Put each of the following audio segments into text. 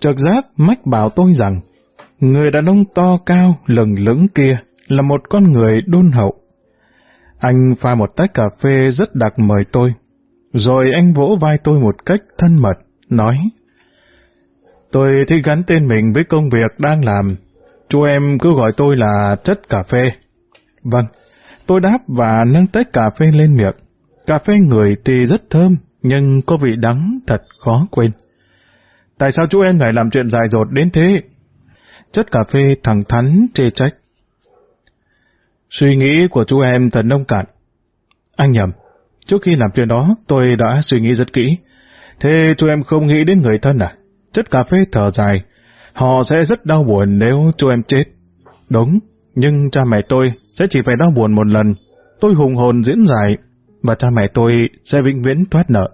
Chợt giác mách bảo tôi rằng, người đàn ông to cao, lừng lững kia là một con người đôn hậu. Anh pha một tách cà phê rất đặc mời tôi, rồi anh vỗ vai tôi một cách thân mật, nói Tôi thích gắn tên mình với công việc đang làm, chú em cứ gọi tôi là chất cà phê. Vâng, tôi đáp và nâng tách cà phê lên miệng. Cà phê người thì rất thơm, nhưng có vị đắng thật khó quên. Tại sao chú em lại làm chuyện dài dột đến thế? Chất cà phê thẳng thắn chê trách. Suy nghĩ của chú em thật nông cạn. Anh nhầm. Trước khi làm chuyện đó, tôi đã suy nghĩ rất kỹ. Thế chú em không nghĩ đến người thân à? Chất cà phê thở dài. Họ sẽ rất đau buồn nếu chú em chết. Đúng, nhưng cha mẹ tôi sẽ chỉ phải đau buồn một lần. Tôi hùng hồn diễn giải, và cha mẹ tôi sẽ vĩnh viễn thoát nợ.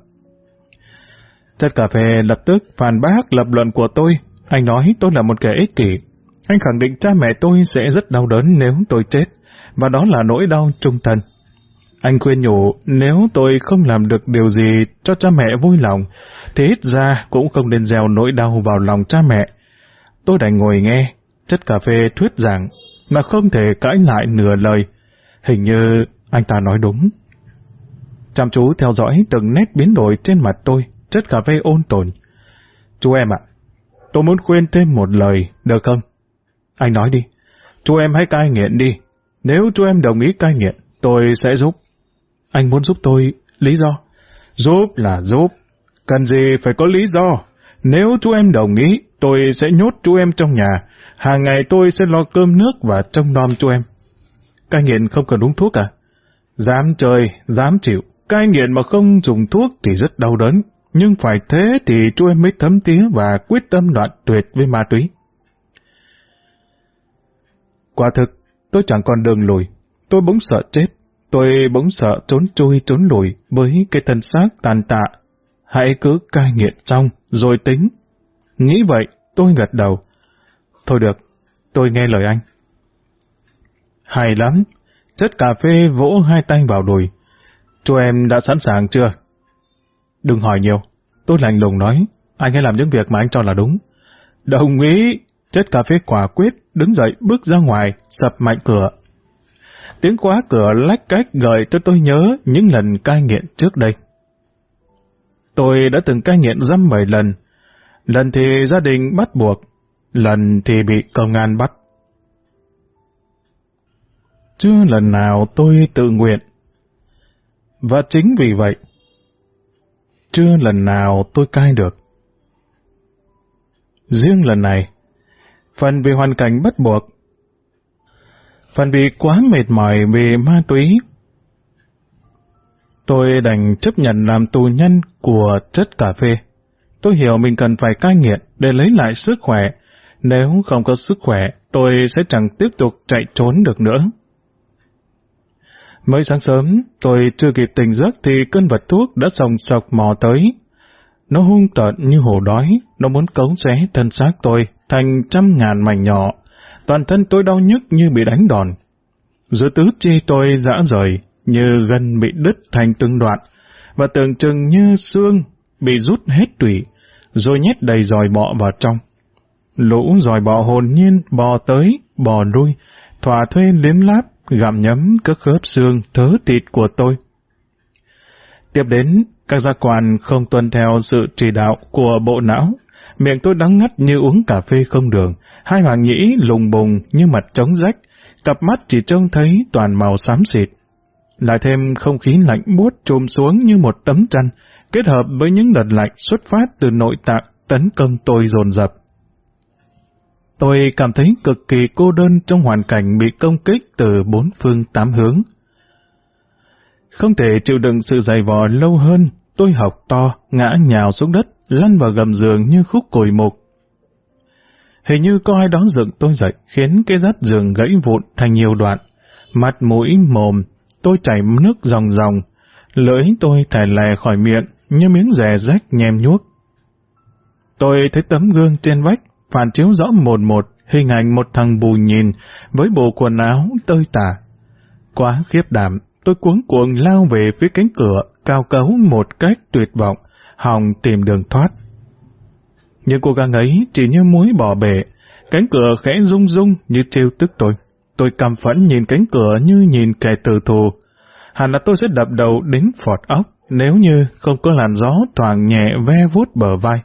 Chất cà phê lập tức phản bác lập luận của tôi. Anh nói tôi là một kẻ ích kỷ. Anh khẳng định cha mẹ tôi sẽ rất đau đớn nếu tôi chết, và đó là nỗi đau trung thân. Anh khuyên nhủ nếu tôi không làm được điều gì cho cha mẹ vui lòng, thì ít ra cũng không nên gieo nỗi đau vào lòng cha mẹ. Tôi đành ngồi nghe, chất cà phê thuyết giảng, mà không thể cãi lại nửa lời. Hình như anh ta nói đúng. Chăm chú theo dõi từng nét biến đổi trên mặt tôi, chất cà phê ôn tồn. Chú em ạ, tôi muốn khuyên thêm một lời, được không? Anh nói đi, chú em hãy cai nghiện đi. Nếu chú em đồng ý cai nghiện, tôi sẽ giúp. Anh muốn giúp tôi, lý do? Giúp là giúp, cần gì phải có lý do. Nếu chú em đồng ý, tôi sẽ nhốt chú em trong nhà. Hàng ngày tôi sẽ lo cơm nước và trông nom chú em. Cai nghiện không cần uống thuốc à? Dám chơi, dám chịu. Cai nghiện mà không dùng thuốc thì rất đau đớn. Nhưng phải thế thì chú em mới thấm tía và quyết tâm đoạn tuyệt với ma túy. Quả thực, tôi chẳng còn đường lùi. Tôi bỗng sợ chết. Tôi bỗng sợ trốn chui trốn lùi với cái thân xác tàn tạ. Hãy cứ cai nghiện xong, rồi tính. Nghĩ vậy, tôi gật đầu. Thôi được, tôi nghe lời anh. Hay lắm. Chất cà phê vỗ hai tay vào đùi. Chú em đã sẵn sàng chưa? Đừng hỏi nhiều. Tôi lạnh lùng nói, anh hãy làm những việc mà anh cho là đúng. Đồng ý. Chất cà phê quả quyết, đứng dậy bước ra ngoài, sập mạnh cửa. Tiếng khóa cửa lách cách gợi cho tôi nhớ những lần cai nghiện trước đây. Tôi đã từng cai nghiện dăm bảy lần. Lần thì gia đình bắt buộc, lần thì bị công an bắt. Chưa lần nào tôi tự nguyện. Và chính vì vậy, chưa lần nào tôi cai được. Riêng lần này, phần vì hoàn cảnh bắt buộc, phần vì quá mệt mỏi vì ma túy, tôi đành chấp nhận làm tù nhân của chất cà phê. Tôi hiểu mình cần phải cai nghiện để lấy lại sức khỏe. Nếu không có sức khỏe, tôi sẽ chẳng tiếp tục chạy trốn được nữa. Mới sáng sớm, tôi chưa kịp tỉnh giấc thì cơn vật thuốc đã sòng sọc mò tới. Nó hung tợn như hổ đói, nó muốn cấu xé thân xác tôi thành trăm ngàn mảnh nhỏ. Toàn thân tôi đau nhức như bị đánh đòn. Giữa tứ chi tôi dã rời, như gân bị đứt thành từng đoạn, và tưởng chừng như xương bị rút hết tủy, rồi nhét đầy dòi bọ vào trong. Lũ dòi bọ hồn nhiên bò tới, bò lui, thỏa thuê liếm láp, gặm nhấm các khớp xương thớ thịt của tôi. Tiếp đến, các gia quan không tuân theo sự chỉ đạo của bộ não. Miệng tôi đắng ngắt như uống cà phê không đường, hai hoàng nhĩ lùng bùng như mặt trống rách, cặp mắt chỉ trông thấy toàn màu xám xịt. Lại thêm không khí lạnh buốt trùm xuống như một tấm chăn, kết hợp với những đợt lạnh xuất phát từ nội tạng tấn công tôi dồn dập. Tôi cảm thấy cực kỳ cô đơn trong hoàn cảnh bị công kích từ bốn phương tám hướng. Không thể chịu đựng sự dày vò lâu hơn, tôi học to, ngã nhào xuống đất, lăn vào gầm giường như khúc cồi mục. Hình như có ai đó dựng tôi dậy, khiến cái rát giường gãy vụn thành nhiều đoạn. Mặt mũi mồm, tôi chảy nước ròng ròng, lưỡi tôi thải lè khỏi miệng như miếng rè rách nhem nhuốc. Tôi thấy tấm gương trên vách, phản chiếu rõ một một hình ảnh một thằng bù nhìn với bộ quần áo tơi tả. Quá khiếp đảm, tôi cuống cuồng lao về phía cánh cửa, cao cấu một cách tuyệt vọng, hòng tìm đường thoát. Nhưng cô gắng ấy chỉ như muối bỏ bể, cánh cửa khẽ rung rung như trêu tức tôi. Tôi căm phẫn nhìn cánh cửa như nhìn kẻ tử thù. Hẳn là tôi sẽ đập đầu đến phọt óc nếu như không có làn gió thoảng nhẹ ve vuốt bờ vai.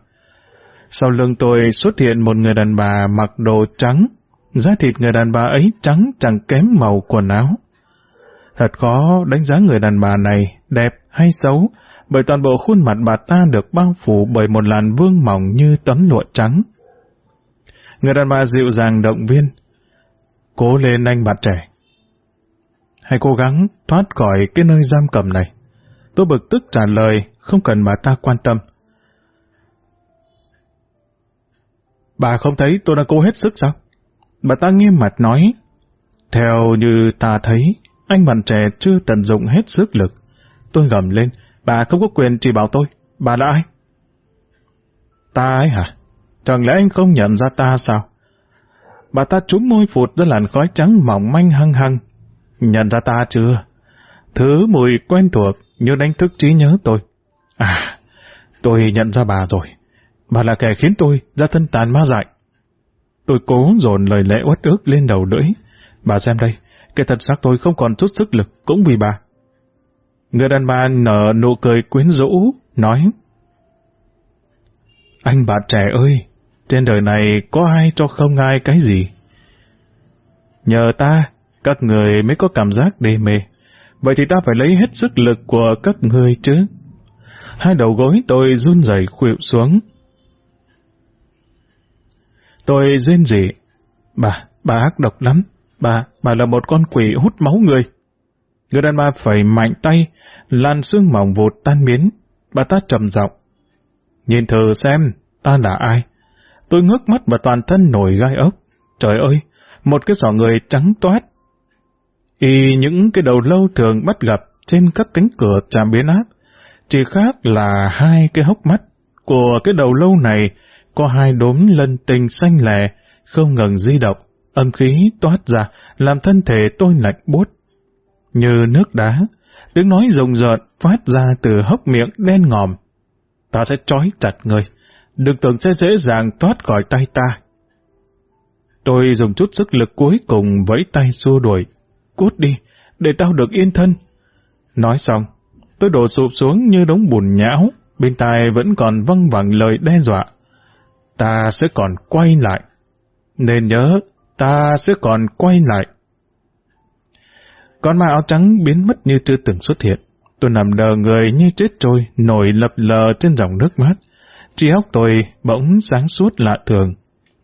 Sau lưng tôi xuất hiện một người đàn bà mặc đồ trắng. Da thịt người đàn bà ấy trắng chẳng kém màu quần áo. Thật khó đánh giá người đàn bà này đẹp hay xấu, bởi toàn bộ khuôn mặt bà ta được bao phủ bởi một làn vương mỏng như tấm lụa trắng. Người đàn bà dịu dàng động viên. Cố lên anh bạn trẻ. Hãy cố gắng thoát khỏi cái nơi giam cầm này. Tôi bực tức trả lời, không cần bà ta quan tâm. Bà không thấy tôi đã cố hết sức sao? Bà ta nghiêm mặt nói, theo như ta thấy, anh bạn trẻ chưa tận dụng hết sức lực. Tôi gầm lên, bà không có quyền chỉ bảo tôi, bà là ai? Ta ấy hả? Chẳng lẽ anh không nhận ra ta sao? Bà ta trúng môi phụt ra làn khói trắng mỏng manh hăng hăng. Nhận ra ta chưa? Thứ mùi quen thuộc như đánh thức trí nhớ tôi. À, tôi nhận ra bà rồi. Bà là kẻ khiến tôi ra thân tàn ma dại. Tôi cố dồn lời lẽ uất ức lên đầu lưỡi. Bà xem đây, cái thật xác tôi không còn chút sức lực cũng vì bà. Người đàn bà nở nụ cười quyến rũ, nói Anh bạn trẻ ơi, trên đời này có ai cho không ai cái gì? Nhờ ta, các người mới có cảm giác đê mê. Vậy thì ta phải lấy hết sức lực của các người chứ. Hai đầu gối tôi run rẩy khuỵu xuống. Tôi rên rỉ. Bà, bà ác độc lắm. Bà, bà là một con quỷ hút máu người. Người đàn bà phải mạnh tay, lan xương mỏng vụt tan biến. Bà ta trầm giọng. Nhìn thử xem, ta là ai? Tôi ngước mắt và toàn thân nổi gai ốc. Trời ơi, một cái sỏ người trắng toát. Y những cái đầu lâu thường bắt gặp trên các cánh cửa trạm biến áp. Chỉ khác là hai cái hốc mắt của cái đầu lâu này có hai đốm lân tình xanh lè, không ngừng di động, âm khí toát ra, làm thân thể tôi lạnh buốt. Như nước đá, tiếng nói rồng rợn phát ra từ hốc miệng đen ngòm. Ta sẽ trói chặt người, đừng tưởng sẽ dễ dàng thoát khỏi tay ta. Tôi dùng chút sức lực cuối cùng với tay xua đuổi. Cút đi, để tao được yên thân. Nói xong, tôi đổ sụp xuống như đống bùn nhão, bên tai vẫn còn văng vẳng lời đe dọa ta sẽ còn quay lại. Nên nhớ, ta sẽ còn quay lại. Con ma áo trắng biến mất như chưa từng xuất hiện. Tôi nằm đờ người như chết trôi, nổi lập lờ trên dòng nước mát. Trí óc tôi bỗng sáng suốt lạ thường.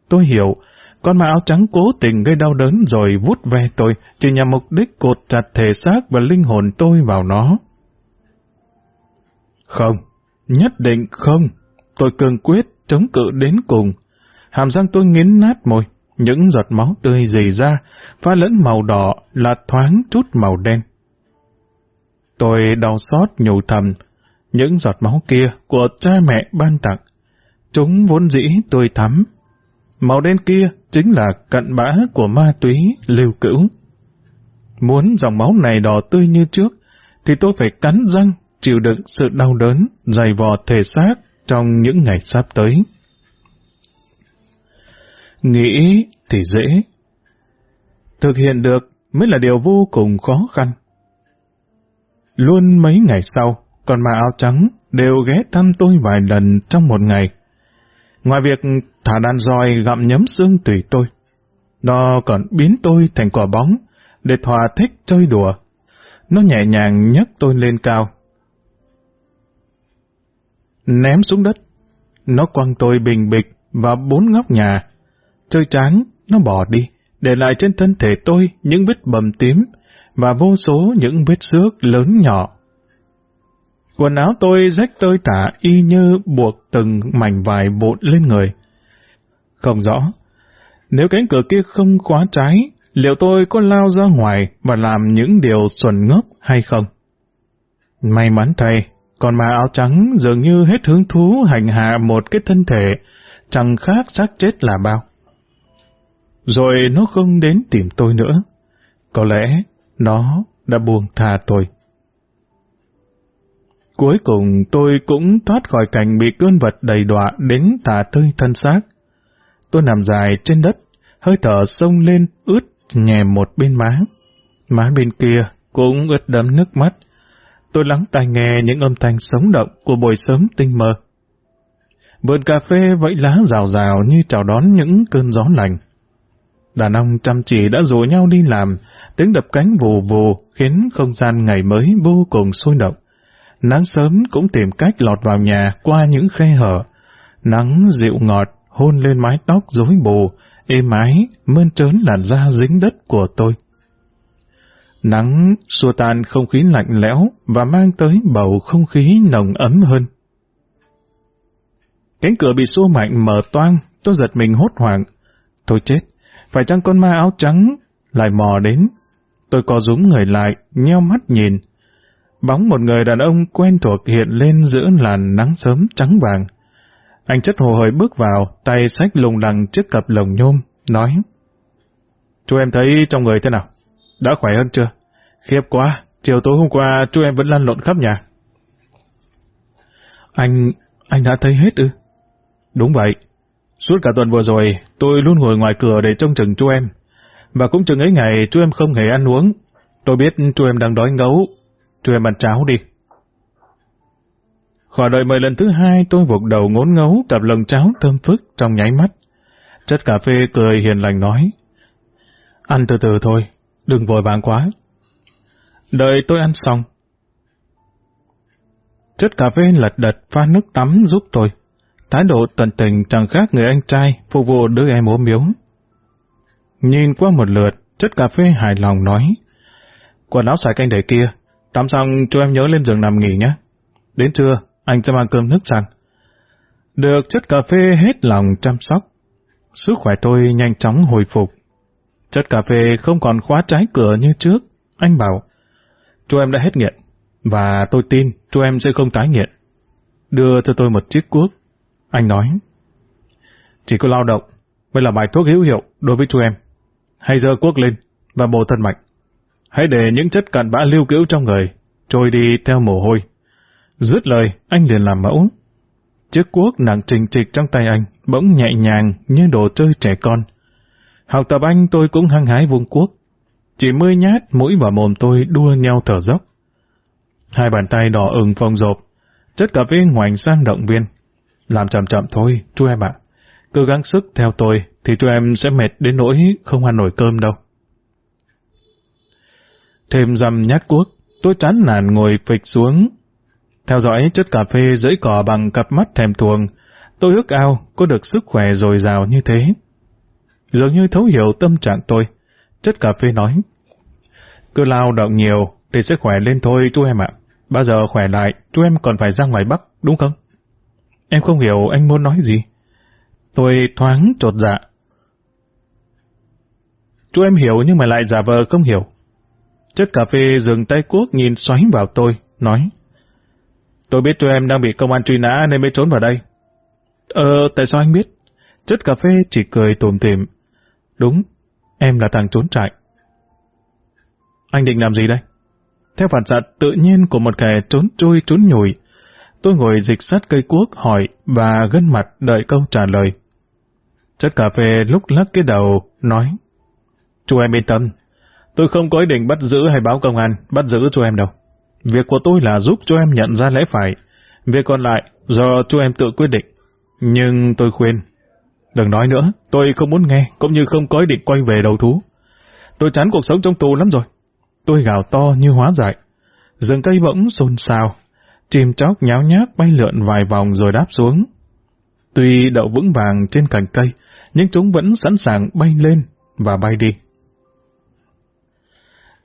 Tôi hiểu, con ma áo trắng cố tình gây đau đớn rồi vút ve tôi, chỉ nhằm mục đích cột chặt thể xác và linh hồn tôi vào nó. Không, nhất định không. Tôi cương quyết chống cự đến cùng. Hàm răng tôi nghiến nát môi, những giọt máu tươi dày ra, pha lẫn màu đỏ là thoáng chút màu đen. Tôi đau xót nhủ thầm, những giọt máu kia của cha mẹ ban tặng. Chúng vốn dĩ tươi thắm. Màu đen kia chính là cận bã của ma túy lưu cữu. Muốn dòng máu này đỏ tươi như trước, thì tôi phải cắn răng, chịu đựng sự đau đớn, dày vò thể xác trong những ngày sắp tới. Nghĩ thì dễ, thực hiện được mới là điều vô cùng khó khăn. Luôn mấy ngày sau, con ma áo trắng đều ghé thăm tôi vài lần trong một ngày. Ngoài việc thả đàn roi gặm nhấm xương tùy tôi, nó còn biến tôi thành quả bóng để thỏa thích chơi đùa. Nó nhẹ nhàng nhấc tôi lên cao, ném xuống đất. Nó quăng tôi bình bịch và bốn góc nhà. Chơi chán, nó bỏ đi, để lại trên thân thể tôi những vết bầm tím và vô số những vết xước lớn nhỏ. Quần áo tôi rách tơi tả y như buộc từng mảnh vải bột lên người. Không rõ, nếu cánh cửa kia không khóa trái, liệu tôi có lao ra ngoài và làm những điều xuẩn ngốc hay không? May mắn thay, còn mà áo trắng dường như hết hứng thú hành hạ một cái thân thể, chẳng khác xác chết là bao. Rồi nó không đến tìm tôi nữa. Có lẽ nó đã buông tha tôi. Cuối cùng tôi cũng thoát khỏi cảnh bị cơn vật đầy đọa đến tả tơi thân xác. Tôi nằm dài trên đất, hơi thở sông lên ướt nhẹ một bên má. Má bên kia cũng ướt đẫm nước mắt. Tôi lắng tai nghe những âm thanh sống động của buổi sớm tinh mơ. Vườn cà phê vẫy lá rào rào như chào đón những cơn gió lành. Đàn ông chăm chỉ đã rủ nhau đi làm, tiếng đập cánh vù vù khiến không gian ngày mới vô cùng sôi động. Nắng sớm cũng tìm cách lọt vào nhà qua những khe hở. Nắng dịu ngọt hôn lên mái tóc rối bù, êm ái, mơn trớn làn da dính đất của tôi. Nắng xua tan không khí lạnh lẽo và mang tới bầu không khí nồng ấm hơn. Cánh cửa bị xua mạnh mở toang, tôi giật mình hốt hoảng. Thôi chết, phải chăng con ma áo trắng lại mò đến? Tôi co rúm người lại, nheo mắt nhìn. Bóng một người đàn ông quen thuộc hiện lên giữa làn nắng sớm trắng vàng. Anh chất hồ hởi bước vào, tay sách lùng lằng chiếc cặp lồng nhôm, nói. Chú em thấy trong người thế nào? Đã khỏe hơn chưa? Khiếp quá, chiều tối hôm qua chú em vẫn lăn lộn khắp nhà. Anh, anh đã thấy hết ư? Đúng vậy. Suốt cả tuần vừa rồi, tôi luôn ngồi ngoài cửa để trông chừng chú em. Và cũng chừng ấy ngày chú em không hề ăn uống. Tôi biết chú em đang đói ngấu. Chú em ăn cháo đi. Khỏi đợi mời lần thứ hai tôi vụt đầu ngốn ngấu cặp lồng cháo thơm phức trong nháy mắt. Chất cà phê cười hiền lành nói. Ăn từ từ thôi, đừng vội vàng quá. Đợi tôi ăn xong. Chất cà phê lật đật pha nước tắm giúp tôi. Thái độ tận tình chẳng khác người anh trai phục vụ đứa em ốm miếu. Nhìn qua một lượt, chất cà phê hài lòng nói. Quần áo xài canh để kia, tắm xong cho em nhớ lên giường nằm nghỉ nhé. Đến trưa, anh sẽ mang cơm nước sang. Được chất cà phê hết lòng chăm sóc. Sức khỏe tôi nhanh chóng hồi phục. Chất cà phê không còn khóa trái cửa như trước. Anh bảo, chú em đã hết nghiện, và tôi tin chú em sẽ không tái nghiện. Đưa cho tôi một chiếc cuốc. Anh nói, chỉ có lao động mới là bài thuốc hữu hiệu đối với chú em. Hãy dơ cuốc lên và bổ thân mạch. Hãy để những chất cặn bã lưu cữu trong người trôi đi theo mồ hôi. Dứt lời, anh liền làm mẫu. Chiếc cuốc nặng trình trịch trong tay anh, bỗng nhẹ nhàng như đồ chơi trẻ con. Học tập anh tôi cũng hăng hái vùng quốc. Chỉ mươi nhát mũi và mồm tôi đua nhau thở dốc. Hai bàn tay đỏ ửng phồng rộp, chất cà phê ngoảnh sang động viên. Làm chậm chậm thôi, chú em ạ. Cứ gắng sức theo tôi, thì chú em sẽ mệt đến nỗi không ăn nổi cơm đâu. Thêm dăm nhát cuốc, tôi chán nản ngồi phịch xuống, theo dõi chất cà phê dưới cỏ bằng cặp mắt thèm thuồng, tôi ước ao có được sức khỏe dồi dào như thế. Dường như thấu hiểu tâm trạng tôi, chất cà phê nói. Cứ lao động nhiều thì sẽ khỏe lên thôi chú em ạ. Bao giờ khỏe lại, chú em còn phải ra ngoài Bắc, đúng không? Em không hiểu anh muốn nói gì. Tôi thoáng trột dạ. Chú em hiểu nhưng mà lại giả vờ không hiểu. Chất cà phê dừng tay cuốc nhìn xoáy vào tôi, nói. Tôi biết chú em đang bị công an truy nã nên mới trốn vào đây. Ờ, tại sao anh biết? Chất cà phê chỉ cười tùm tìm. Đúng, em là thằng trốn trại. Anh định làm gì đây? Theo phản xạ tự nhiên của một kẻ trốn trôi trốn nhủi, tôi ngồi dịch sát cây cuốc hỏi và gân mặt đợi câu trả lời. Chất cà phê lúc lắc cái đầu, nói Chú em yên tâm, tôi không có ý định bắt giữ hay báo công an, bắt giữ cho em đâu. Việc của tôi là giúp cho em nhận ra lẽ phải. Việc còn lại, do chú em tự quyết định. Nhưng tôi khuyên, đừng nói nữa, tôi không muốn nghe, cũng như không có ý định quay về đầu thú. Tôi chán cuộc sống trong tù lắm rồi. Tôi gào to như hóa dại. Rừng cây bỗng xôn xao, chim chóc nháo nhác bay lượn vài vòng rồi đáp xuống. Tuy đậu vững vàng trên cành cây, nhưng chúng vẫn sẵn sàng bay lên và bay đi.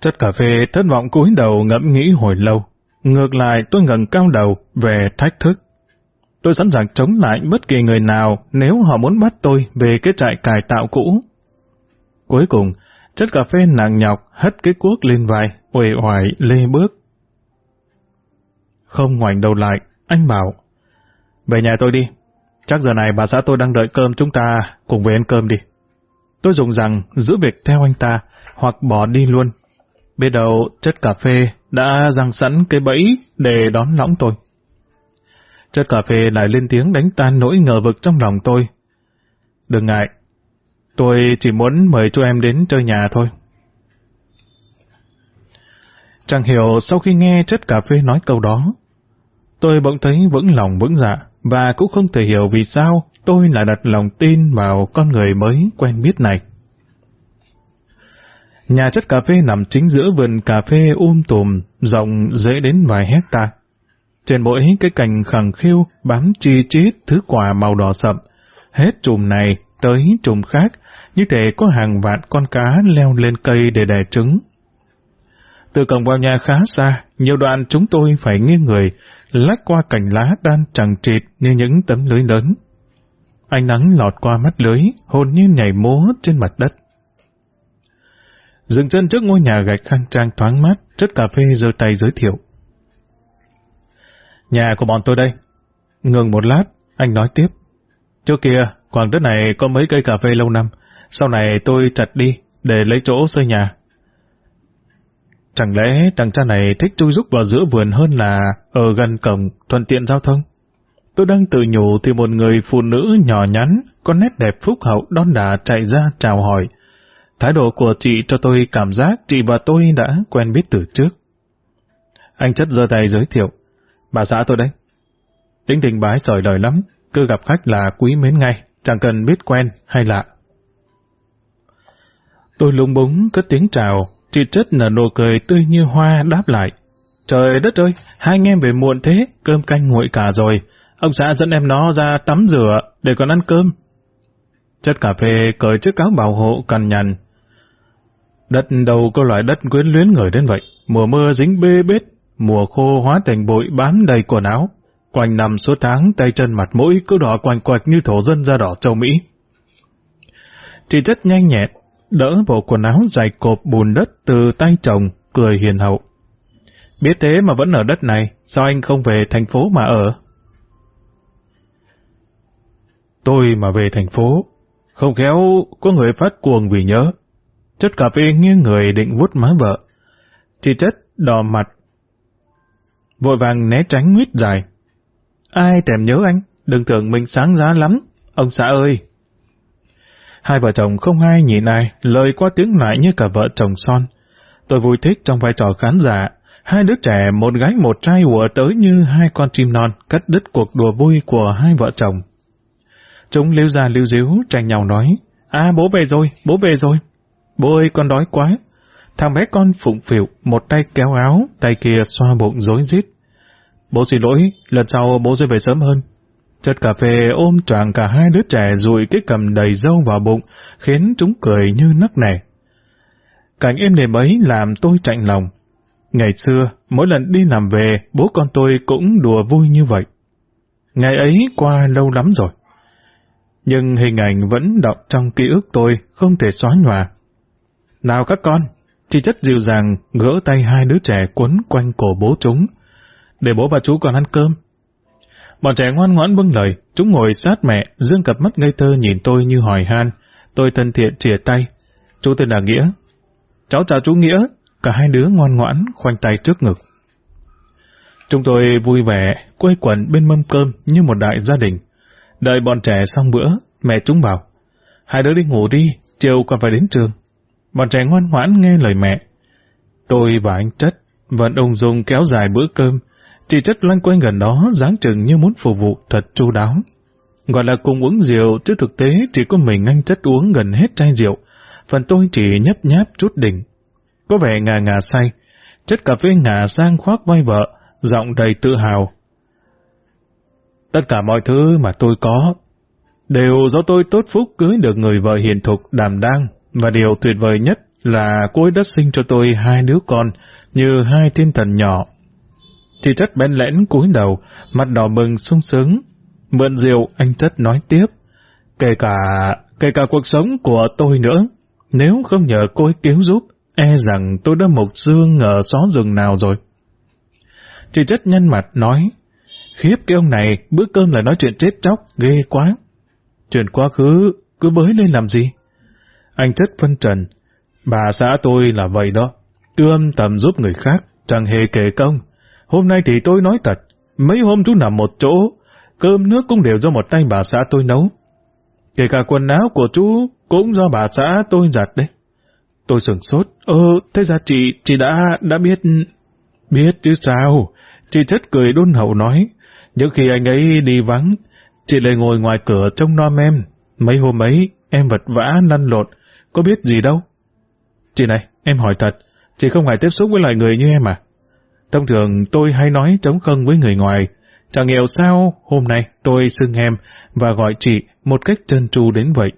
Chất cà phê thất vọng cúi đầu ngẫm nghĩ hồi lâu. Ngược lại tôi ngẩng cao đầu về thách thức. Tôi sẵn sàng chống lại bất kỳ người nào nếu họ muốn bắt tôi về cái trại cải tạo cũ. Cuối cùng, chất cà phê nặng nhọc hất cái cuốc lên vai, uể oải lê bước. Không ngoảnh đầu lại, anh bảo, về nhà tôi đi. Chắc giờ này bà xã tôi đang đợi cơm chúng ta cùng về ăn cơm đi. Tôi dùng rằng giữ việc theo anh ta hoặc bỏ đi luôn Biết đầu chất cà phê đã răng sẵn cái bẫy để đón lõng tôi. Chất cà phê lại lên tiếng đánh tan nỗi ngờ vực trong lòng tôi. Đừng ngại, tôi chỉ muốn mời cho em đến chơi nhà thôi. Chẳng hiểu sau khi nghe chất cà phê nói câu đó, tôi bỗng thấy vững lòng vững dạ và cũng không thể hiểu vì sao tôi lại đặt lòng tin vào con người mới quen biết này. Nhà chất cà phê nằm chính giữa vườn cà phê um tùm, rộng dễ đến vài hecta. Trên mỗi cái cành khẳng khiu bám chi chít thứ quả màu đỏ sậm, hết chùm này tới chùm khác, như thể có hàng vạn con cá leo lên cây để đẻ trứng. Từ cổng vào nhà khá xa, nhiều đoạn chúng tôi phải nghiêng người, lách qua cành lá đan chẳng trịt như những tấm lưới lớn. Ánh nắng lọt qua mắt lưới, hồn nhiên nhảy múa trên mặt đất. Dừng chân trước ngôi nhà gạch khang trang thoáng mát, chất cà phê giơ tay giới thiệu. Nhà của bọn tôi đây. Ngừng một lát, anh nói tiếp. Trước kia, khoảng đất này có mấy cây cà phê lâu năm, sau này tôi chặt đi để lấy chỗ xây nhà. Chẳng lẽ thằng cha này thích chui rúc vào giữa vườn hơn là ở gần cổng, thuận tiện giao thông? Tôi đang tự nhủ thì một người phụ nữ nhỏ nhắn, có nét đẹp phúc hậu đón đà chạy ra chào hỏi. Thái độ của chị cho tôi cảm giác chị và tôi đã quen biết từ trước. Anh chất giơ tay giới thiệu. Bà xã tôi đấy. Tính tình bái sỏi đời lắm, cứ gặp khách là quý mến ngay, chẳng cần biết quen hay lạ. Tôi lung búng cất tiếng chào, chị chất nở nụ cười tươi như hoa đáp lại. Trời đất ơi, hai anh em về muộn thế, cơm canh nguội cả rồi. Ông xã dẫn em nó ra tắm rửa để còn ăn cơm. Chất cà phê cởi chiếc áo bảo hộ cằn nhằn. Đất đâu có loại đất quyến luyến người đến vậy. Mùa mưa dính bê bết, mùa khô hóa thành bụi bám đầy quần áo. Quanh năm số tháng tay chân mặt mũi cứ đỏ quanh quạch như thổ dân da đỏ châu Mỹ. Chị chất nhanh nhẹn, đỡ bộ quần áo dày cộp bùn đất từ tay chồng, cười hiền hậu. Biết thế mà vẫn ở đất này, sao anh không về thành phố mà ở? Tôi mà về thành phố, không khéo có người phát cuồng vì nhớ. Chất cà phê nghiêng người định vuốt má vợ. Chị chất đỏ mặt. Vội vàng né tránh nguyết dài. Ai thèm nhớ anh, đừng tưởng mình sáng giá lắm, ông xã ơi. Hai vợ chồng không ai nhìn ai, lời qua tiếng lại như cả vợ chồng son. Tôi vui thích trong vai trò khán giả, hai đứa trẻ một gái một trai ùa tới như hai con chim non, cắt đứt cuộc đùa vui của hai vợ chồng. Chúng lưu ra lưu díu, tranh nhau nói, À bố về rồi, bố về rồi. Bố ơi con đói quá. Thằng bé con phụng phịu, một tay kéo áo, tay kia xoa bụng rối rít. Bố xin lỗi, lần sau bố sẽ về sớm hơn. Chất cà phê ôm choàng cả hai đứa trẻ rụi cái cầm đầy dâu vào bụng, khiến chúng cười như nấc nẻ. Cảnh êm đềm ấy làm tôi chạnh lòng. Ngày xưa, mỗi lần đi làm về, bố con tôi cũng đùa vui như vậy. Ngày ấy qua lâu lắm rồi nhưng hình ảnh vẫn đọng trong ký ức tôi, không thể xóa nhòa. Nào các con, chị chất dịu dàng gỡ tay hai đứa trẻ quấn quanh cổ bố chúng, để bố và chú còn ăn cơm. Bọn trẻ ngoan ngoãn vâng lời, chúng ngồi sát mẹ, dương cặp mắt ngây thơ nhìn tôi như hỏi han. Tôi thân thiện chìa tay. Chú tên là Nghĩa. Cháu chào chú Nghĩa. Cả hai đứa ngoan ngoãn, khoanh tay trước ngực. Chúng tôi vui vẻ, quây quần bên mâm cơm như một đại gia đình. Đợi bọn trẻ xong bữa, mẹ chúng bảo, hai đứa đi ngủ đi, chiều còn phải đến trường. Bọn trẻ ngoan ngoãn nghe lời mẹ. Tôi và anh Chất vẫn ung dung kéo dài bữa cơm, chị Chất loanh quanh gần đó dáng chừng như muốn phục vụ thật chu đáo. Gọi là cùng uống rượu, chứ thực tế chỉ có mình anh Chất uống gần hết chai rượu, phần tôi chỉ nhấp nháp chút đỉnh. Có vẻ ngà ngà say, Chất cà phê ngà sang khoác vai vợ, giọng đầy tự hào. Tất cả mọi thứ mà tôi có, đều do tôi tốt phúc cưới được người vợ hiền thục đảm đang, và điều tuyệt vời nhất là cô ấy đã sinh cho tôi hai đứa con, như hai thiên thần nhỏ. Chị chất bén lẽn cúi đầu, mặt đỏ bừng sung sướng. Mượn rượu, anh chất nói tiếp. Kể cả, kể cả cuộc sống của tôi nữa, nếu không nhờ cô ấy cứu giúp, e rằng tôi đã mục dương ở xó rừng nào rồi. Chị chất nhân mặt nói, Khiếp cái ông này, bữa cơm lại nói chuyện chết chóc, ghê quá. Chuyện quá khứ, cứ bới lên làm gì? Anh chất phân trần, bà xã tôi là vậy đó, Ươm âm tầm giúp người khác, chẳng hề kể công. Hôm nay thì tôi nói thật, mấy hôm chú nằm một chỗ, cơm nước cũng đều do một tay bà xã tôi nấu. Kể cả quần áo của chú cũng do bà xã tôi giặt đấy. Tôi sửng sốt, ơ, thế ra chị, chị đã, đã biết... Biết chứ sao? Chị chất cười đôn hậu nói, những khi anh ấy đi vắng, chị lại ngồi ngoài cửa trông nom em. Mấy hôm ấy, em vật vã lăn lộn, có biết gì đâu. Chị này, em hỏi thật, chị không phải tiếp xúc với loài người như em à? Thông thường tôi hay nói chống cân với người ngoài, chẳng hiểu sao hôm nay tôi xưng em và gọi chị một cách chân tru đến vậy.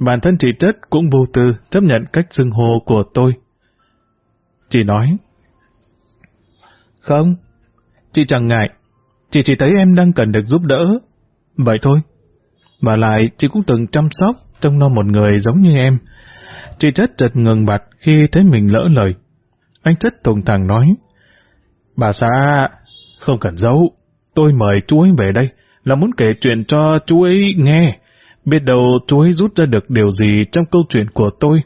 Bản thân chị Chất cũng vô tư chấp nhận cách xưng hô của tôi. Chị nói, Không, chị chẳng ngại, chị chỉ thấy em đang cần được giúp đỡ. Vậy thôi. Và lại, chị cũng từng chăm sóc, trông nom một người giống như em. Chị Chất chợt ngừng bặt khi thấy mình lỡ lời. Anh Chất thùng thẳng nói, Bà xã, không cần giấu, tôi mời chú ấy về đây, là muốn kể chuyện cho chú ấy nghe. Biết đâu chú ấy rút ra được điều gì trong câu chuyện của tôi.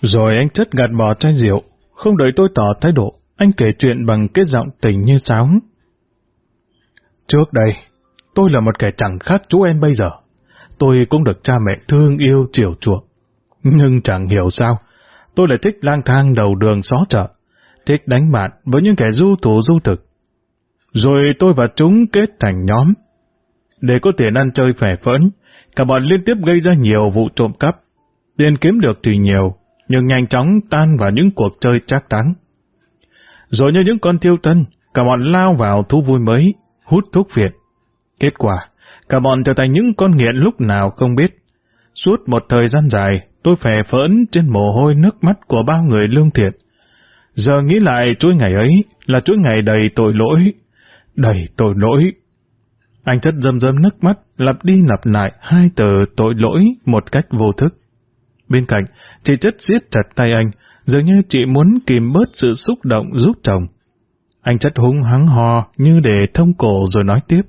Rồi anh chất gạt bỏ chai rượu, không đợi tôi tỏ thái độ, anh kể chuyện bằng cái giọng tình như sáo. Trước đây, tôi là một kẻ chẳng khác chú em bây giờ. Tôi cũng được cha mẹ thương yêu chiều chuộng. Nhưng chẳng hiểu sao, tôi lại thích lang thang đầu đường xó chợ, thích đánh bạn với những kẻ du thủ du thực. Rồi tôi và chúng kết thành nhóm. Để có tiền ăn chơi phẻ phỡn, cả bọn liên tiếp gây ra nhiều vụ trộm cắp. Tiền kiếm được thì nhiều, nhưng nhanh chóng tan vào những cuộc chơi trác táng. Rồi như những con thiêu tân, cả bọn lao vào thú vui mới, hút thuốc phiện. Kết quả, cả bọn trở thành những con nghiện lúc nào không biết. Suốt một thời gian dài, tôi phè phỡn trên mồ hôi nước mắt của bao người lương thiện. Giờ nghĩ lại chuỗi ngày ấy là chuỗi ngày đầy tội lỗi, đầy tội lỗi. Anh chất dâm dâm nước mắt, lặp đi lặp lại hai từ tội lỗi một cách vô thức. Bên cạnh, chị chất siết chặt tay anh, dường như chị muốn kìm bớt sự xúc động giúp chồng. Anh chất húng hắng hò như để thông cổ rồi nói tiếp.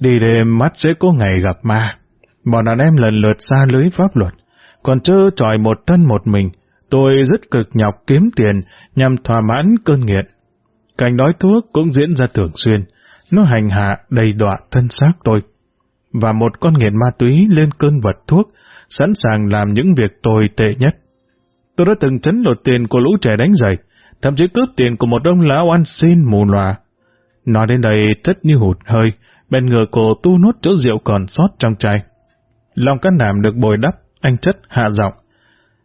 Đi đêm mắt sẽ có ngày gặp ma. Bọn đàn em lần lượt xa lưới pháp luật, còn trơ tròi một thân một mình, Tôi rất cực nhọc kiếm tiền nhằm thỏa mãn cơn nghiện. Cảnh đói thuốc cũng diễn ra thường xuyên, nó hành hạ đầy đọa thân xác tôi. Và một con nghiện ma túy lên cơn vật thuốc, sẵn sàng làm những việc tồi tệ nhất. Tôi đã từng chấn lột tiền của lũ trẻ đánh giày, thậm chí cướp tiền của một ông lão ăn xin mù lòa. Nói đến đây chất như hụt hơi, bên ngừa cổ tu nốt chỗ rượu còn sót trong chai. Lòng can đảm được bồi đắp, anh chất hạ giọng.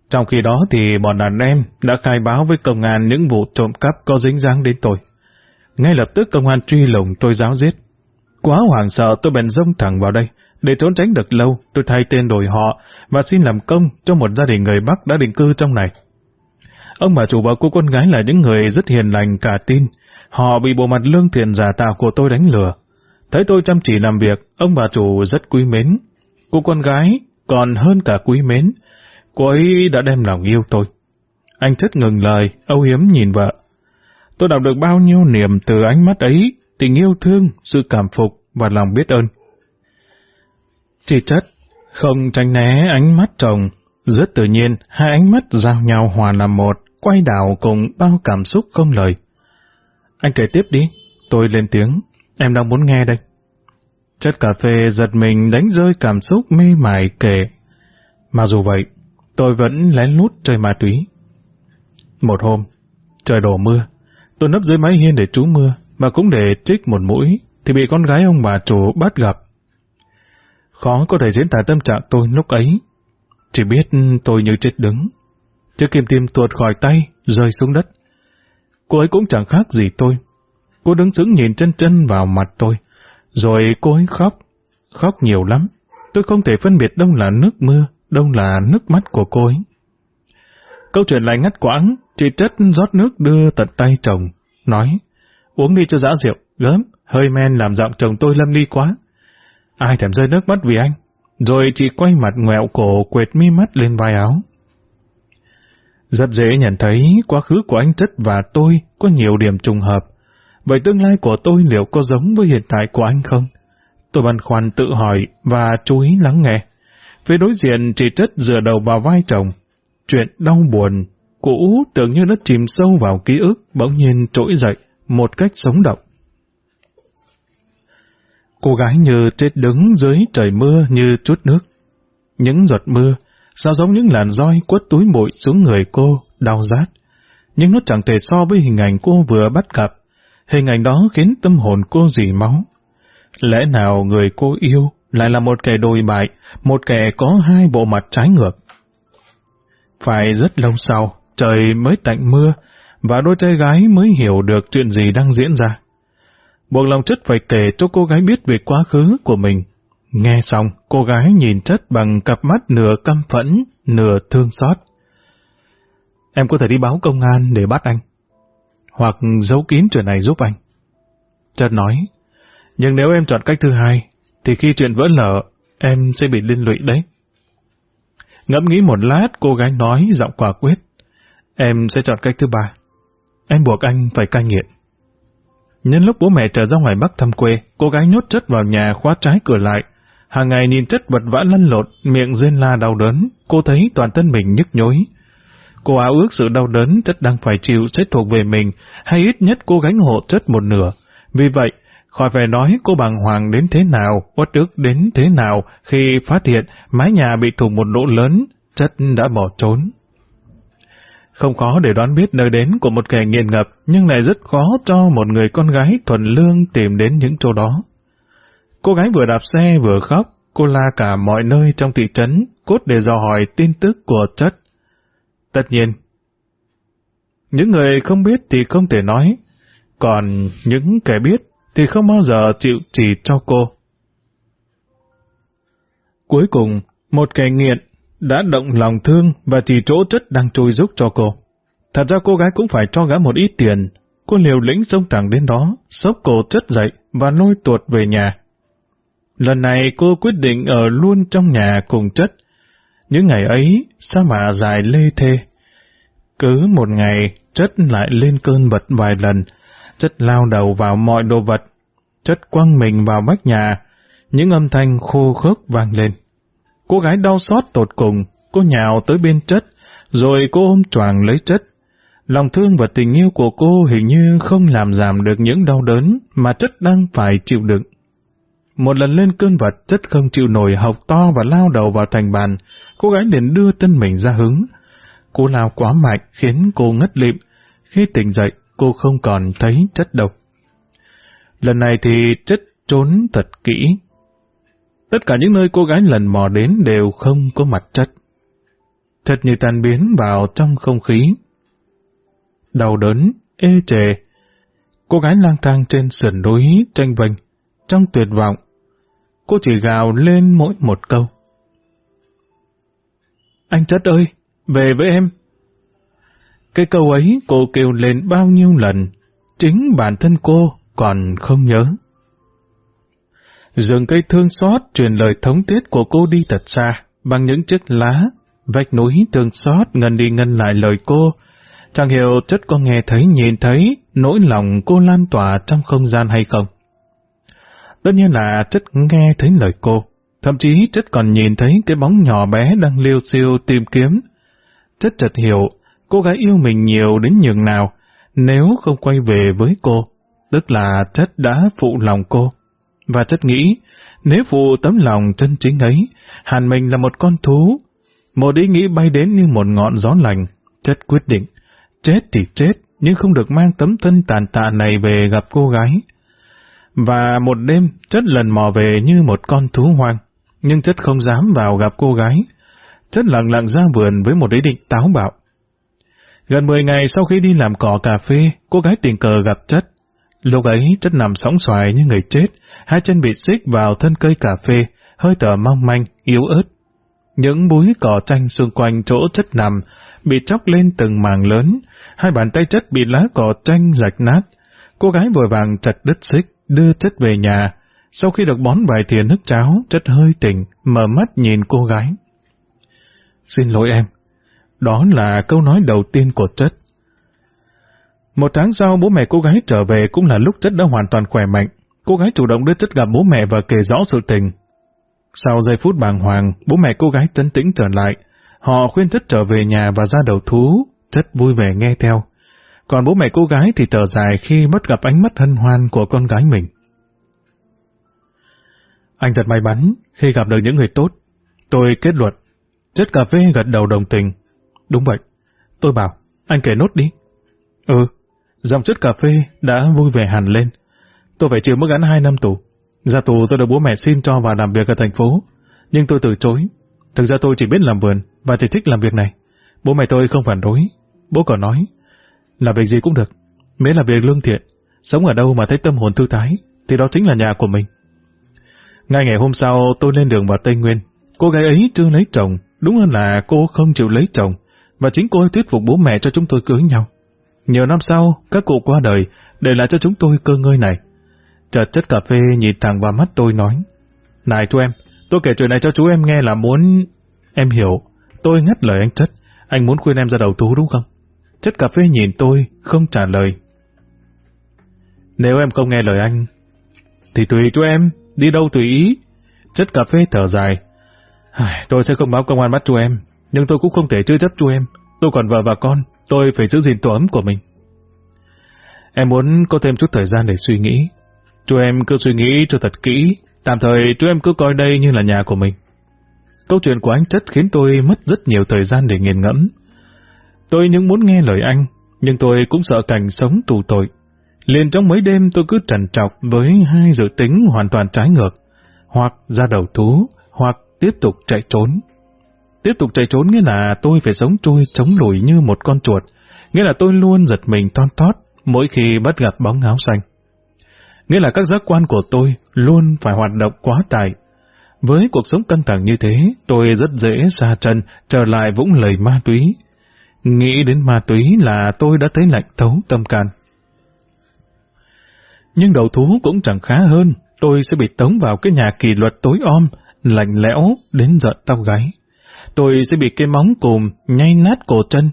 Trong khi đó thì bọn đàn em đã khai báo với công an những vụ trộm cắp có dính dáng đến tôi. Ngay lập tức công an truy lùng tôi giáo giết. Quá hoảng sợ tôi bèn dông thẳng vào đây. Để trốn tránh được lâu, tôi thay tên đổi họ và xin làm công cho một gia đình người Bắc đã định cư trong này. Ông bà chủ và cô con gái là những người rất hiền lành cả tin. Họ bị bộ mặt lương thiện giả tạo của tôi đánh lừa. Thấy tôi chăm chỉ làm việc, ông bà chủ rất quý mến. Cô con gái còn hơn cả quý mến, Cô ấy đã đem lòng yêu tôi. Anh chất ngừng lời, âu yếm nhìn vợ. Tôi đọc được bao nhiêu niềm từ ánh mắt ấy, tình yêu thương, sự cảm phục và lòng biết ơn. Chị chất, không tránh né ánh mắt chồng, rất tự nhiên hai ánh mắt giao nhau hòa làm một, quay đảo cùng bao cảm xúc không lời. Anh kể tiếp đi, tôi lên tiếng, em đang muốn nghe đây. Chất cà phê giật mình đánh rơi cảm xúc mê mải kể. Mà dù vậy, tôi vẫn lén lút chơi ma túy. Một hôm, trời đổ mưa, tôi nấp dưới mái hiên để trú mưa, mà cũng để trích một mũi, thì bị con gái ông bà chủ bắt gặp. Khó có thể diễn tả tâm trạng tôi lúc ấy. Chỉ biết tôi như chết đứng. Chiếc kim tim tuột khỏi tay, rơi xuống đất. Cô ấy cũng chẳng khác gì tôi. Cô đứng sững nhìn chân chân vào mặt tôi, rồi cô ấy khóc, khóc nhiều lắm. Tôi không thể phân biệt đâu là nước mưa, đâu là nước mắt của cô ấy. Câu chuyện lại ngắt quãng, chị chất rót nước đưa tận tay chồng, nói, uống đi cho dã rượu, gớm, hơi men làm giọng chồng tôi lâm ly quá. Ai thèm rơi nước mắt vì anh? Rồi chị quay mặt ngoẹo cổ quệt mi mắt lên vai áo. Rất dễ nhận thấy quá khứ của anh Chất và tôi có nhiều điểm trùng hợp. Vậy tương lai của tôi liệu có giống với hiện tại của anh không? Tôi băn khoăn tự hỏi và chú ý lắng nghe. Phía đối diện chỉ chất dựa đầu vào vai chồng. Chuyện đau buồn cũ tưởng như nó chìm sâu vào ký ức, bỗng nhiên trỗi dậy, một cách sống động. Cô gái như chết đứng dưới trời mưa như chút nước. Những giọt mưa, sao giống những làn roi quất túi bụi xuống người cô, đau rát. Nhưng nó chẳng thể so với hình ảnh cô vừa bắt gặp. Hình ảnh đó khiến tâm hồn cô dì máu. Lẽ nào người cô yêu lại là một kẻ đồi bại, một kẻ có hai bộ mặt trái ngược? Phải rất lâu sau, trời mới tạnh mưa, và đôi trai gái mới hiểu được chuyện gì đang diễn ra. Buộc lòng chất phải kể cho cô gái biết về quá khứ của mình. Nghe xong, cô gái nhìn chất bằng cặp mắt nửa căm phẫn, nửa thương xót. Em có thể đi báo công an để bắt anh. Hoặc giấu kín chuyện này giúp anh. Chợt nói, nhưng nếu em chọn cách thứ hai, thì khi chuyện vỡ lở, em sẽ bị liên lụy đấy. Ngẫm nghĩ một lát, cô gái nói giọng quả quyết. Em sẽ chọn cách thứ ba. Em buộc anh phải cai nghiện. Nhân lúc bố mẹ trở ra ngoài Bắc thăm quê, cô gái nhốt chất vào nhà khóa trái cửa lại. Hàng ngày nhìn chất vật vã lăn lộn, miệng rên la đau đớn, cô thấy toàn thân mình nhức nhối. Cô áo ước sự đau đớn chất đang phải chịu sẽ thuộc về mình, hay ít nhất cô gánh hộ chất một nửa. Vì vậy, khỏi phải nói cô bàng hoàng đến thế nào, uất ức đến thế nào khi phát hiện mái nhà bị thủng một lỗ lớn, chất đã bỏ trốn. Không khó để đoán biết nơi đến của một kẻ nghiện ngập, nhưng lại rất khó cho một người con gái thuần lương tìm đến những chỗ đó. Cô gái vừa đạp xe vừa khóc, cô la cả mọi nơi trong thị trấn, cốt để dò hỏi tin tức của chất. Tất nhiên, những người không biết thì không thể nói, còn những kẻ biết thì không bao giờ chịu chỉ cho cô. Cuối cùng, một kẻ nghiện đã động lòng thương và chỉ chỗ chất đang trôi giúp cho cô. Thật ra cô gái cũng phải cho gã một ít tiền. Cô liều lĩnh xông thẳng đến đó, sốc cổ chất dậy và lôi tuột về nhà. Lần này cô quyết định ở luôn trong nhà cùng chất. Những ngày ấy, sao mà dài lê thê. Cứ một ngày, chất lại lên cơn bật vài lần, chất lao đầu vào mọi đồ vật, chất quăng mình vào vách nhà, những âm thanh khô khốc vang lên. Cô gái đau xót tột cùng, cô nhào tới bên chất, rồi cô ôm choàng lấy chất. Lòng thương và tình yêu của cô hình như không làm giảm được những đau đớn mà chất đang phải chịu đựng. Một lần lên cơn vật, chất không chịu nổi học to và lao đầu vào thành bàn, cô gái liền đưa thân mình ra hứng. Cô lao quá mạnh khiến cô ngất lịm, khi tỉnh dậy cô không còn thấy chất độc. Lần này thì chất trốn thật kỹ, Tất cả những nơi cô gái lần mò đến đều không có mặt chất. Chất như tan biến vào trong không khí. Đau đớn, ê chề. Cô gái lang thang trên sườn núi tranh vênh, trong tuyệt vọng. Cô chỉ gào lên mỗi một câu. Anh Chất ơi, về với em. Cái câu ấy cô kêu lên bao nhiêu lần, chính bản thân cô còn không nhớ. Dường cây thương xót truyền lời thống tiết của cô đi thật xa, bằng những chiếc lá, vách núi thương xót ngân đi ngân lại lời cô. Chẳng hiểu chất có nghe thấy nhìn thấy nỗi lòng cô lan tỏa trong không gian hay không. Tất nhiên là chất nghe thấy lời cô, thậm chí chất còn nhìn thấy cái bóng nhỏ bé đang liêu siêu tìm kiếm. Chất chợt hiểu, cô gái yêu mình nhiều đến nhường nào, nếu không quay về với cô, tức là chất đã phụ lòng cô và chất nghĩ, nếu phụ tấm lòng chân chính ấy, hàn mình là một con thú, một ý nghĩ bay đến như một ngọn gió lành, chất quyết định, chết thì chết, nhưng không được mang tấm thân tàn tạ này về gặp cô gái. Và một đêm, chất lần mò về như một con thú hoang, nhưng chất không dám vào gặp cô gái. Chất lặng lặng ra vườn với một ý định táo bạo. Gần 10 ngày sau khi đi làm cỏ cà phê, cô gái tình cờ gặp chất. Lúc ấy chất nằm sóng xoài như người chết, hai chân bị xích vào thân cây cà phê, hơi thở mong manh, yếu ớt. Những búi cỏ tranh xung quanh chỗ chất nằm bị chóc lên từng màng lớn, hai bàn tay chất bị lá cỏ tranh rạch nát. Cô gái vội vàng chặt đứt xích, đưa chất về nhà. Sau khi được bón vài thìa nước cháo, chất hơi tỉnh, mở mắt nhìn cô gái. Xin lỗi em. Đó là câu nói đầu tiên của chất. Một tháng sau, bố mẹ cô gái trở về cũng là lúc chất đã hoàn toàn khỏe mạnh. Cô gái chủ động đưa chất gặp bố mẹ và kể rõ sự tình. Sau giây phút bàng hoàng, bố mẹ cô gái trấn tĩnh trở lại. Họ khuyên chất trở về nhà và ra đầu thú. chất vui vẻ nghe theo. Còn bố mẹ cô gái thì thở dài khi mất gặp ánh mắt hân hoan của con gái mình. Anh thật may mắn khi gặp được những người tốt. Tôi kết luận. Chất cà phê gật đầu đồng tình. Đúng vậy. Tôi bảo, anh kể nốt đi. Ừ, dòng chất cà phê đã vui vẻ hẳn lên. Tôi phải chịu mức án 2 năm tù. Ra tù tôi được bố mẹ xin cho vào làm việc ở thành phố, nhưng tôi từ chối. Thực ra tôi chỉ biết làm vườn và chỉ thích làm việc này. Bố mẹ tôi không phản đối. Bố còn nói, là việc gì cũng được, miễn là việc lương thiện, sống ở đâu mà thấy tâm hồn thư thái, thì đó chính là nhà của mình. Ngay ngày hôm sau tôi lên đường vào Tây Nguyên, cô gái ấy chưa lấy chồng, đúng hơn là cô không chịu lấy chồng, và chính cô ấy thuyết phục bố mẹ cho chúng tôi cưới nhau. Nhiều năm sau, các cụ qua đời, để lại cho chúng tôi cơ ngơi này. Chợt chất cà phê nhìn thẳng vào mắt tôi nói, Này chú em, tôi kể chuyện này cho chú em nghe là muốn... Em hiểu, tôi ngắt lời anh Chất, anh muốn khuyên em ra đầu thú đúng không? Chất cà phê nhìn tôi, không trả lời. Nếu em không nghe lời anh, thì tùy chú em, đi đâu tùy ý. Chất cà phê thở dài. Tôi sẽ không báo công an bắt chú em, nhưng tôi cũng không thể chứa chấp chú em. Tôi còn vợ và con, tôi phải giữ gìn tổ ấm của mình. Em muốn có thêm chút thời gian để suy nghĩ. Chú em cứ suy nghĩ cho thật kỹ, tạm thời chú em cứ coi đây như là nhà của mình. Câu chuyện của anh Chất khiến tôi mất rất nhiều thời gian để nghiền ngẫm. Tôi những muốn nghe lời anh, nhưng tôi cũng sợ cảnh sống tù tội. Liền trong mấy đêm tôi cứ trần trọc với hai dự tính hoàn toàn trái ngược, hoặc ra đầu thú, hoặc tiếp tục chạy trốn. Tiếp tục chạy trốn nghĩa là tôi phải sống trôi chống lùi như một con chuột, nghĩa là tôi luôn giật mình ton tót mỗi khi bắt gặp bóng áo xanh. Nghĩa là các giác quan của tôi luôn phải hoạt động quá tải. Với cuộc sống căng thẳng như thế, tôi rất dễ xa chân trở lại vũng lời ma túy. Nghĩ đến ma túy là tôi đã thấy lạnh thấu tâm can. Nhưng đầu thú cũng chẳng khá hơn, tôi sẽ bị tống vào cái nhà kỳ luật tối om, lạnh lẽo đến giận tóc gáy. Tôi sẽ bị cái móng cùm nhay nát cổ chân,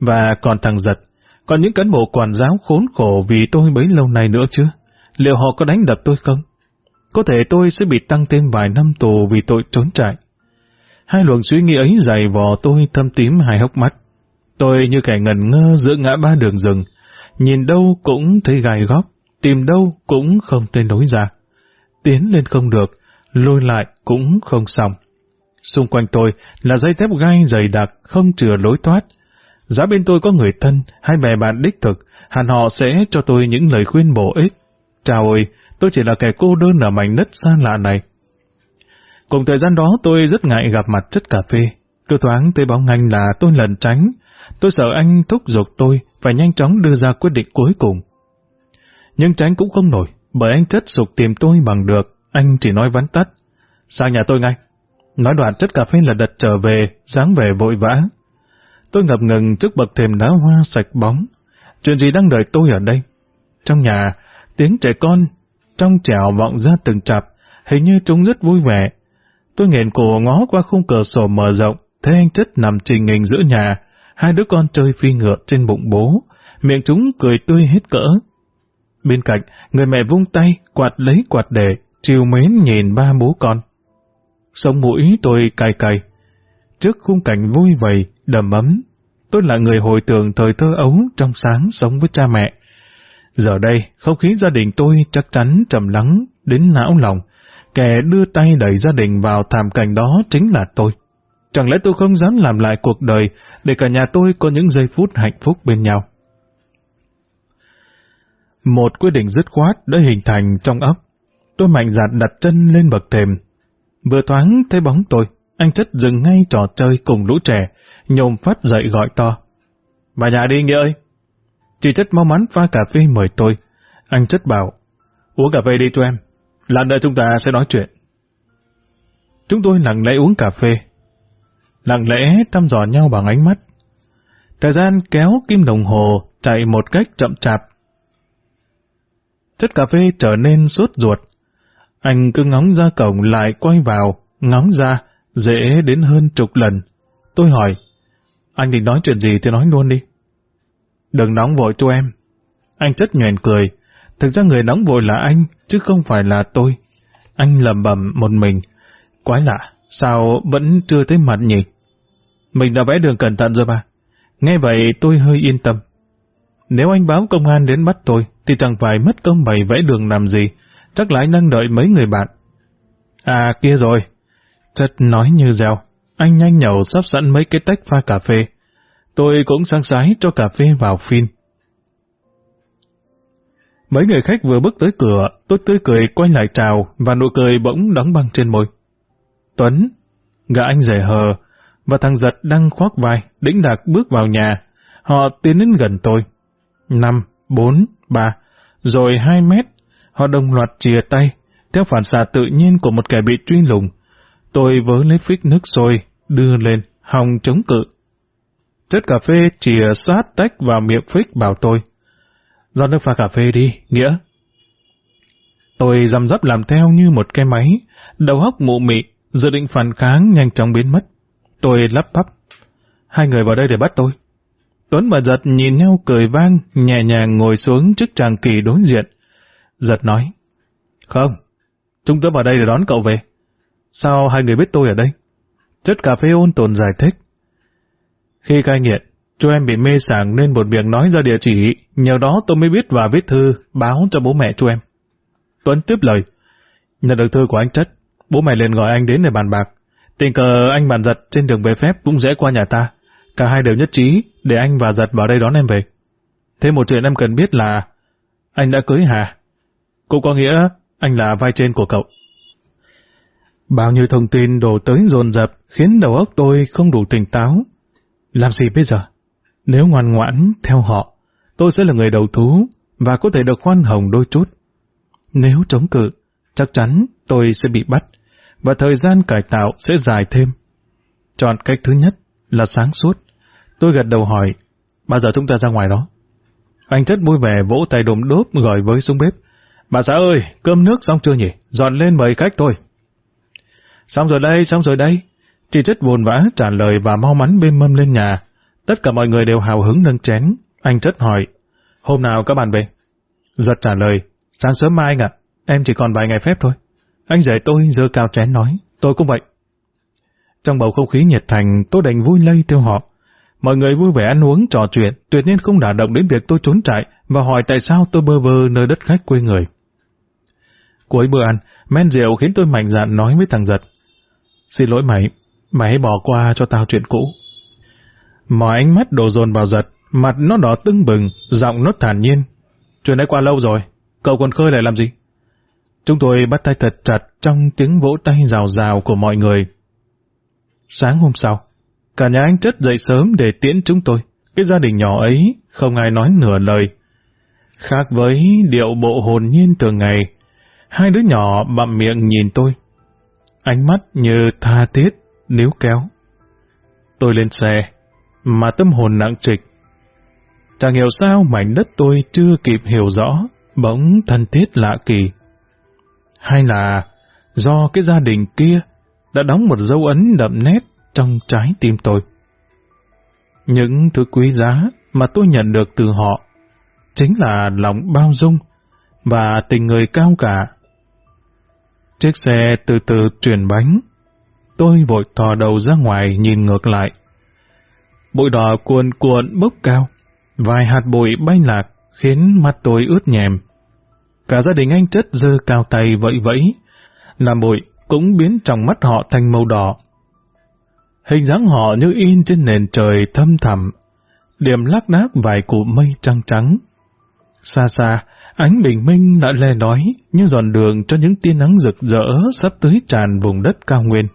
và còn thằng giật, còn những cán bộ quản giáo khốn khổ vì tôi bấy lâu nay nữa chứ, liệu họ có đánh đập tôi không? Có thể tôi sẽ bị tăng thêm vài năm tù vì tội trốn chạy. Hai luồng suy nghĩ ấy dày vò tôi thâm tím hai hốc mắt. Tôi như kẻ ngần ngơ giữa ngã ba đường rừng, nhìn đâu cũng thấy gai góc, tìm đâu cũng không tên đối ra. Tiến lên không được, lôi lại cũng không xong. Xung quanh tôi là dây thép gai dày đặc, không chừa lối thoát. Giá bên tôi có người thân hay bè bạn đích thực, hẳn họ sẽ cho tôi những lời khuyên bổ ích. Chào ơi, tôi chỉ là kẻ cô đơn ở mảnh đất xa lạ này. Cùng thời gian đó tôi rất ngại gặp mặt chất cà phê. Cứ thoáng tới bóng anh là tôi lần tránh. Tôi sợ anh thúc giục tôi phải nhanh chóng đưa ra quyết định cuối cùng. Nhưng tránh cũng không nổi, bởi anh chất sục tìm tôi bằng được, anh chỉ nói vắn tắt. Sang nhà tôi ngay. Nói đoạn chất cà phê là đật trở về, dáng về vội vã. Tôi ngập ngừng trước bậc thềm đá hoa sạch bóng. Chuyện gì đang đợi tôi ở đây? Trong nhà, tiếng trẻ con trong trẻo vọng ra từng chập, hình như chúng rất vui vẻ. Tôi nghẹn cổ ngó qua khung cửa sổ mở rộng, thấy anh chất nằm trình hình giữa nhà, hai đứa con chơi phi ngựa trên bụng bố, miệng chúng cười tươi hết cỡ. Bên cạnh, người mẹ vung tay, quạt lấy quạt để, chiều mến nhìn ba bố con. Sống mũi tôi cay cay. Trước khung cảnh vui vầy, đầm ấm, tôi là người hồi tưởng thời thơ ấu trong sáng sống với cha mẹ. Giờ đây, không khí gia đình tôi chắc chắn trầm lắng đến não lòng. Kẻ đưa tay đẩy gia đình vào thảm cảnh đó chính là tôi. Chẳng lẽ tôi không dám làm lại cuộc đời để cả nhà tôi có những giây phút hạnh phúc bên nhau? Một quyết định dứt khoát đã hình thành trong óc. Tôi mạnh dạn đặt chân lên bậc thềm. Vừa thoáng thấy bóng tôi, anh chất dừng ngay trò chơi cùng lũ trẻ, nhồm phát dậy gọi to. Bà nhà đi nghĩa ơi! Chị chất mau mắn pha cà phê mời tôi. Anh chất bảo, uống cà phê đi cho em. Lát nữa chúng ta sẽ nói chuyện. Chúng tôi lặng lẽ uống cà phê. Lặng lẽ thăm dò nhau bằng ánh mắt. Thời gian kéo kim đồng hồ chạy một cách chậm chạp. Chất cà phê trở nên suốt ruột. Anh cứ ngóng ra cổng lại quay vào, ngóng ra, dễ đến hơn chục lần. Tôi hỏi, anh định nói chuyện gì thì nói luôn đi. Đừng nóng vội cho em. Anh chất nhoèn cười. Thực ra người nóng vội là anh, chứ không phải là tôi. Anh lầm bầm một mình. Quái lạ, sao vẫn chưa thấy mặt nhỉ? Mình đã vẽ đường cẩn thận rồi mà. Nghe vậy tôi hơi yên tâm. Nếu anh báo công an đến bắt tôi, thì chẳng phải mất công bày vẽ đường làm gì, chắc là anh đang đợi mấy người bạn. À kia rồi, chất nói như dèo, anh nhanh nhậu sắp sẵn mấy cái tách pha cà phê. Tôi cũng sang sái cho cà phê vào phin. Mấy người khách vừa bước tới cửa, tôi tươi cười quay lại chào và nụ cười bỗng đóng băng trên môi. Tuấn, gã anh rẻ hờ, và thằng giật đang khoác vai, đĩnh đạc bước vào nhà. Họ tiến đến gần tôi. Năm, bốn, ba, rồi hai mét. Họ đồng loạt chìa tay, theo phản xạ tự nhiên của một kẻ bị truy lùng. Tôi vớ lấy phích nước sôi, đưa lên, hòng chống cự. Chất cà phê chìa sát tách vào miệng phích bảo tôi. Do nước pha cà phê đi, Nghĩa. Tôi răm rắp làm theo như một cái máy, đầu óc mụ mị, dự định phản kháng nhanh chóng biến mất. Tôi lắp bắp. Hai người vào đây để bắt tôi. Tuấn và Giật nhìn nhau cười vang, nhẹ nhàng ngồi xuống trước tràng kỳ đối diện. Giật nói. Không, chúng tôi vào đây để đón cậu về. Sao hai người biết tôi ở đây? Chất cà phê ôn tồn giải thích. Khi cai nghiện, chú em bị mê sảng nên một việc nói ra địa chỉ, nhờ đó tôi mới biết và viết thư báo cho bố mẹ chú em. Tuấn tiếp lời. Nhận được thư của anh Chất, bố mẹ liền gọi anh đến để bàn bạc. Tình cờ anh bàn giật trên đường về phép cũng dễ qua nhà ta. Cả hai đều nhất trí để anh và giật vào đây đón em về. Thêm một chuyện em cần biết là anh đã cưới Hà. Cũng có nghĩa anh là vai trên của cậu. Bao nhiêu thông tin đổ tới dồn dập khiến đầu óc tôi không đủ tỉnh táo. Làm gì bây giờ? Nếu ngoan ngoãn theo họ, tôi sẽ là người đầu thú và có thể được khoan hồng đôi chút. Nếu chống cự, chắc chắn tôi sẽ bị bắt và thời gian cải tạo sẽ dài thêm. Chọn cách thứ nhất là sáng suốt. Tôi gật đầu hỏi, bao giờ chúng ta ra ngoài đó? Anh chất vui vẻ vỗ tay đồm đốp gọi với xuống bếp. Bà xã ơi, cơm nước xong chưa nhỉ? Dọn lên mời khách thôi. Xong rồi đây, xong rồi đây. Chị chất buồn vã trả lời và mau mắn bê mâm lên nhà. Tất cả mọi người đều hào hứng nâng chén. Anh chất hỏi, hôm nào các bạn về? Giật trả lời, sáng sớm mai anh ạ, em chỉ còn vài ngày phép thôi. Anh rể tôi dơ cao chén nói, tôi cũng vậy. Trong bầu không khí nhiệt thành, tôi đành vui lây theo họ. Mọi người vui vẻ ăn uống, trò chuyện, tuyệt nhiên không đả động đến việc tôi trốn chạy và hỏi tại sao tôi bơ vơ nơi đất khách quê người. Cuối bữa ăn, men rượu khiến tôi mạnh dạn nói với thằng giật. Xin lỗi mày, mày hãy bỏ qua cho tao chuyện cũ. Mọi ánh mắt đổ dồn vào giật, mặt nó đỏ tưng bừng, giọng nó thản nhiên. Chuyện đã qua lâu rồi, cậu còn khơi lại làm gì? Chúng tôi bắt tay thật chặt trong tiếng vỗ tay rào rào của mọi người. Sáng hôm sau, cả nhà anh chất dậy sớm để tiễn chúng tôi. Cái gia đình nhỏ ấy không ai nói nửa lời. Khác với điệu bộ hồn nhiên thường ngày, hai đứa nhỏ bặm miệng nhìn tôi. Ánh mắt như tha thiết, níu kéo. Tôi lên xe, mà tâm hồn nặng trịch. Chẳng hiểu sao mảnh đất tôi chưa kịp hiểu rõ, bỗng thân thiết lạ kỳ hay là do cái gia đình kia đã đóng một dấu ấn đậm nét trong trái tim tôi. Những thứ quý giá mà tôi nhận được từ họ chính là lòng bao dung và tình người cao cả. Chiếc xe từ từ chuyển bánh, tôi vội thò đầu ra ngoài nhìn ngược lại. Bụi đỏ cuồn cuộn bốc cao, vài hạt bụi bay lạc khiến mắt tôi ướt nhèm. Cả gia đình anh chất dơ cao tay vẫy vẫy, làm bụi cũng biến trong mắt họ thành màu đỏ. Hình dáng họ như in trên nền trời thâm thẳm, điểm lác đác vài cụm mây trăng trắng. Xa xa, ánh bình minh đã le nói như dọn đường cho những tia nắng rực rỡ sắp tới tràn vùng đất cao nguyên.